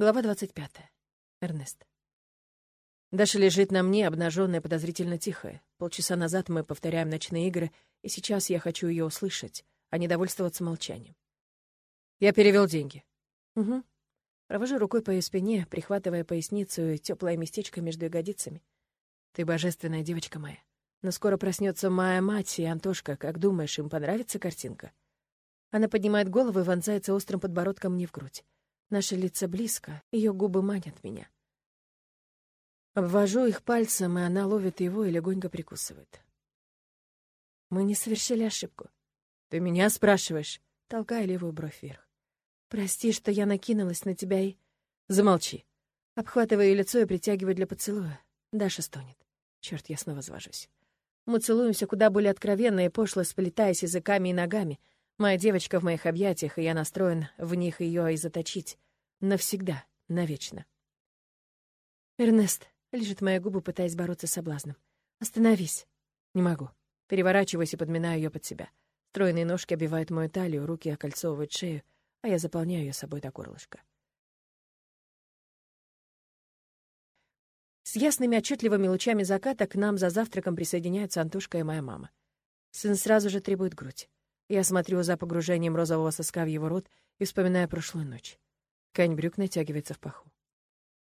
Глава 25. Эрнест. Даша лежит на мне, обнаженная, подозрительно тихая. Полчаса назад мы повторяем ночные игры, и сейчас я хочу ее услышать, а не довольствоваться молчанием. Я перевел деньги. Угу. Провожу рукой по ее спине, прихватывая поясницу и теплое местечко между ягодицами. Ты божественная девочка моя. Но скоро проснется моя мать и Антошка. Как думаешь, им понравится картинка? Она поднимает голову и вонзается острым подбородком мне в грудь. Наши лица близко, ее губы манят меня. Обвожу их пальцем, и она ловит его и легонько прикусывает. Мы не совершили ошибку. Ты меня спрашиваешь? Толкая левую бровь вверх. Прости, что я накинулась на тебя и... Замолчи. Обхватываю ее лицо и притягиваю для поцелуя. Даша стонет. Черт, я снова звожусь. Мы целуемся куда более откровенно и пошло, сплетаясь языками и ногами — Моя девочка в моих объятиях, и я настроен в них ее и заточить. Навсегда, навечно. Эрнест лежит мои губы, пытаясь бороться с соблазном. «Остановись!» «Не могу». Переворачиваюсь и подминаю ее под себя. Стройные ножки обивают мою талию, руки окольцовывают шею, а я заполняю ее собой до горлышка. С ясными отчетливыми лучами заката к нам за завтраком присоединяются Антошка и моя мама. Сын сразу же требует грудь. Я смотрю за погружением розового соска в его рот и вспоминаю прошлую ночь. Ткань брюк натягивается в паху.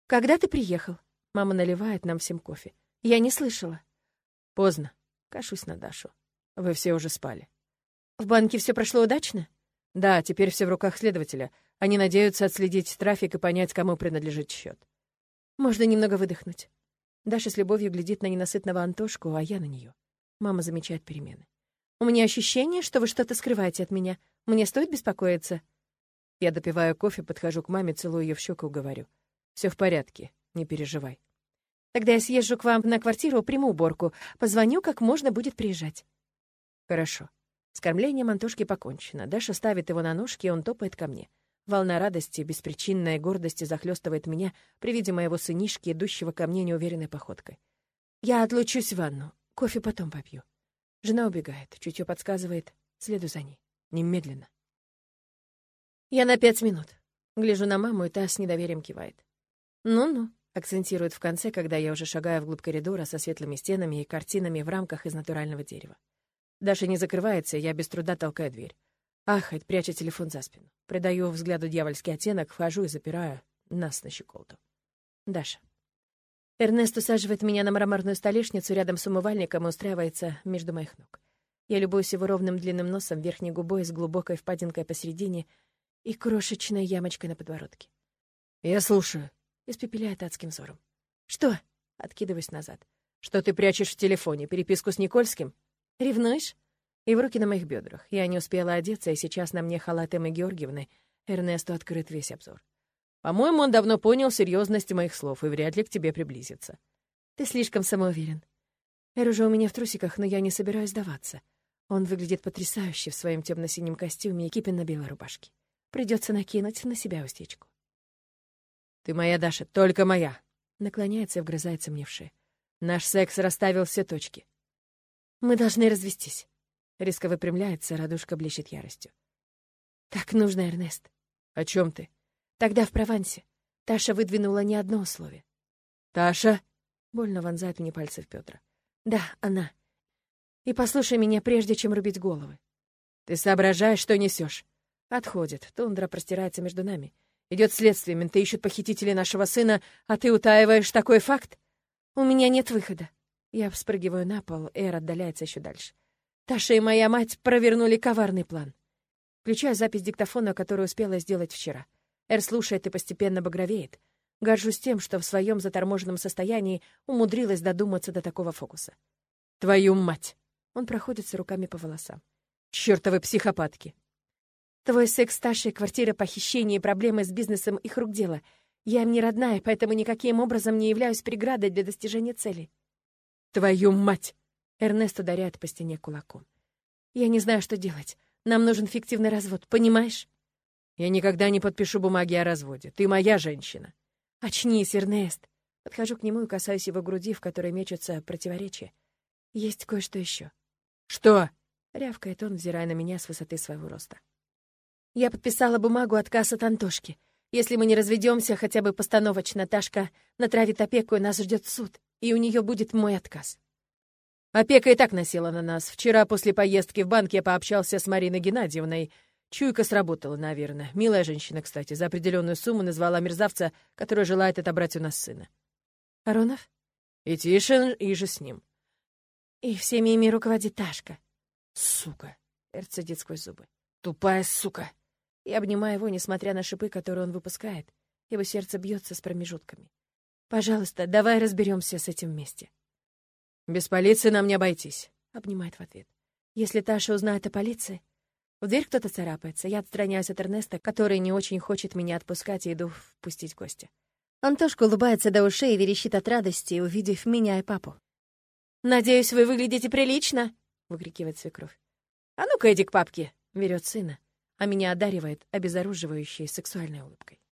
«Когда ты приехал?» Мама наливает нам всем кофе. «Я не слышала». «Поздно». Кашусь на Дашу. «Вы все уже спали». «В банке все прошло удачно?» «Да, теперь все в руках следователя. Они надеются отследить трафик и понять, кому принадлежит счет. «Можно немного выдохнуть». Даша с любовью глядит на ненасытного Антошку, а я на нее. Мама замечает перемены. У меня ощущение, что вы что-то скрываете от меня. Мне стоит беспокоиться?» Я допиваю кофе, подхожу к маме, целую ее в щеку, говорю. Все в порядке, не переживай. Тогда я съезжу к вам на квартиру, приму уборку. Позвоню, как можно будет приезжать. Хорошо. С кормлением Антошки покончено. Даша ставит его на ножки, и он топает ко мне. Волна радости, беспричинной гордости захлестывает меня при виде моего сынишки, идущего ко мне неуверенной походкой. Я отлучусь в ванну. Кофе потом попью. Жена убегает, чутье подсказывает, следу за ней. Немедленно. Я на пять минут. Гляжу на маму, и та с недоверием кивает. «Ну-ну», — акцентирует в конце, когда я уже шагаю вглубь коридора со светлыми стенами и картинами в рамках из натурального дерева. Даша не закрывается, я без труда толкаю дверь. Ахает, пряча телефон за спину. Придаю взгляду дьявольский оттенок, вхожу и запираю нас на щеколду. Даша. Эрнест усаживает меня на мраморную столешницу рядом с умывальником и устраивается между моих ног. Я любуюсь его ровным длинным носом, верхней губой с глубокой впадинкой посередине и крошечной ямочкой на подбородке. «Я слушаю», — испепеляет адским взором. «Что?» — откидываюсь назад. «Что ты прячешь в телефоне? Переписку с Никольским?» «Ревнуешь?» И в руки на моих бедрах. Я не успела одеться, и сейчас на мне халат Эммы Георгиевны. Эрнесту открыт весь обзор. По-моему, он давно понял серьезность моих слов и вряд ли к тебе приблизится. Ты слишком самоуверен. Эр уже у меня в трусиках, но я не собираюсь сдаваться. Он выглядит потрясающе в своем темно-синем костюме и кипенно-белой рубашке. Придется накинуть на себя устечку. «Ты моя, Даша, только моя!» Наклоняется и вгрызается мне в шею. Наш секс расставил все точки. «Мы должны развестись». Резко выпрямляется, радужка блещет яростью. «Так нужно, Эрнест». «О чем ты?» Тогда в Провансе. Таша выдвинула не одно условие. «Таша?» — больно вонзает мне пальцы в Петра. «Да, она. И послушай меня, прежде чем рубить головы. Ты соображаешь, что несешь. Отходит. Тундра простирается между нами. Идет следствие, менты ищут похитителей нашего сына, а ты утаиваешь такой факт? У меня нет выхода. Я вспрыгиваю на пол, Эр отдаляется еще дальше. Таша и моя мать провернули коварный план. Включаю запись диктофона, которую успела сделать вчера. Эр слушает и постепенно багровеет. Горжусь тем, что в своем заторможенном состоянии умудрилась додуматься до такого фокуса. «Твою мать!» Он проходится руками по волосам. «Чёртовы психопатки!» «Твой секс старшая квартира, похищение и проблемы с бизнесом их рук дело. Я им не родная, поэтому никаким образом не являюсь преградой для достижения цели». «Твою мать!» Эрнест ударяет по стене кулаком. «Я не знаю, что делать. Нам нужен фиктивный развод, понимаешь?» Я никогда не подпишу бумаги о разводе. Ты моя женщина. Очнись, Эрнест. Подхожу к нему и касаюсь его груди, в которой мечутся противоречия. Есть кое-что еще. Что? Рявкает он, взирая на меня с высоты своего роста. Я подписала бумагу отказ от Антошки. Если мы не разведемся, хотя бы постановочно, Ташка натравит опеку, и нас ждет суд, и у нее будет мой отказ. Опека и так насела на нас. Вчера после поездки в банк я пообщался с Мариной Геннадьевной. Чуйка сработала, наверное. Милая женщина, кстати, за определенную сумму назвала мерзавца, который желает отобрать у нас сына. Аронов? И Тишин, и же с ним. И всеми ими руководит Ташка. Сука. Эр цедит сквозь зубы. Тупая сука. Я обнимаю его, несмотря на шипы, которые он выпускает. Его сердце бьется с промежутками. «Пожалуйста, давай разберемся с этим вместе». «Без полиции нам не обойтись», — обнимает в ответ. «Если Таша узнает о полиции...» В дверь кто-то царапается. Я отстраняюсь от Эрнеста, который не очень хочет меня отпускать, и иду впустить гостя. Антошка улыбается до ушей и верещит от радости, увидев меня и папу. «Надеюсь, вы выглядите прилично!» — выкрикивает свекровь. «А ну-ка, иди к папке!» — берет сына а меня одаривает обезоруживающей сексуальной улыбкой.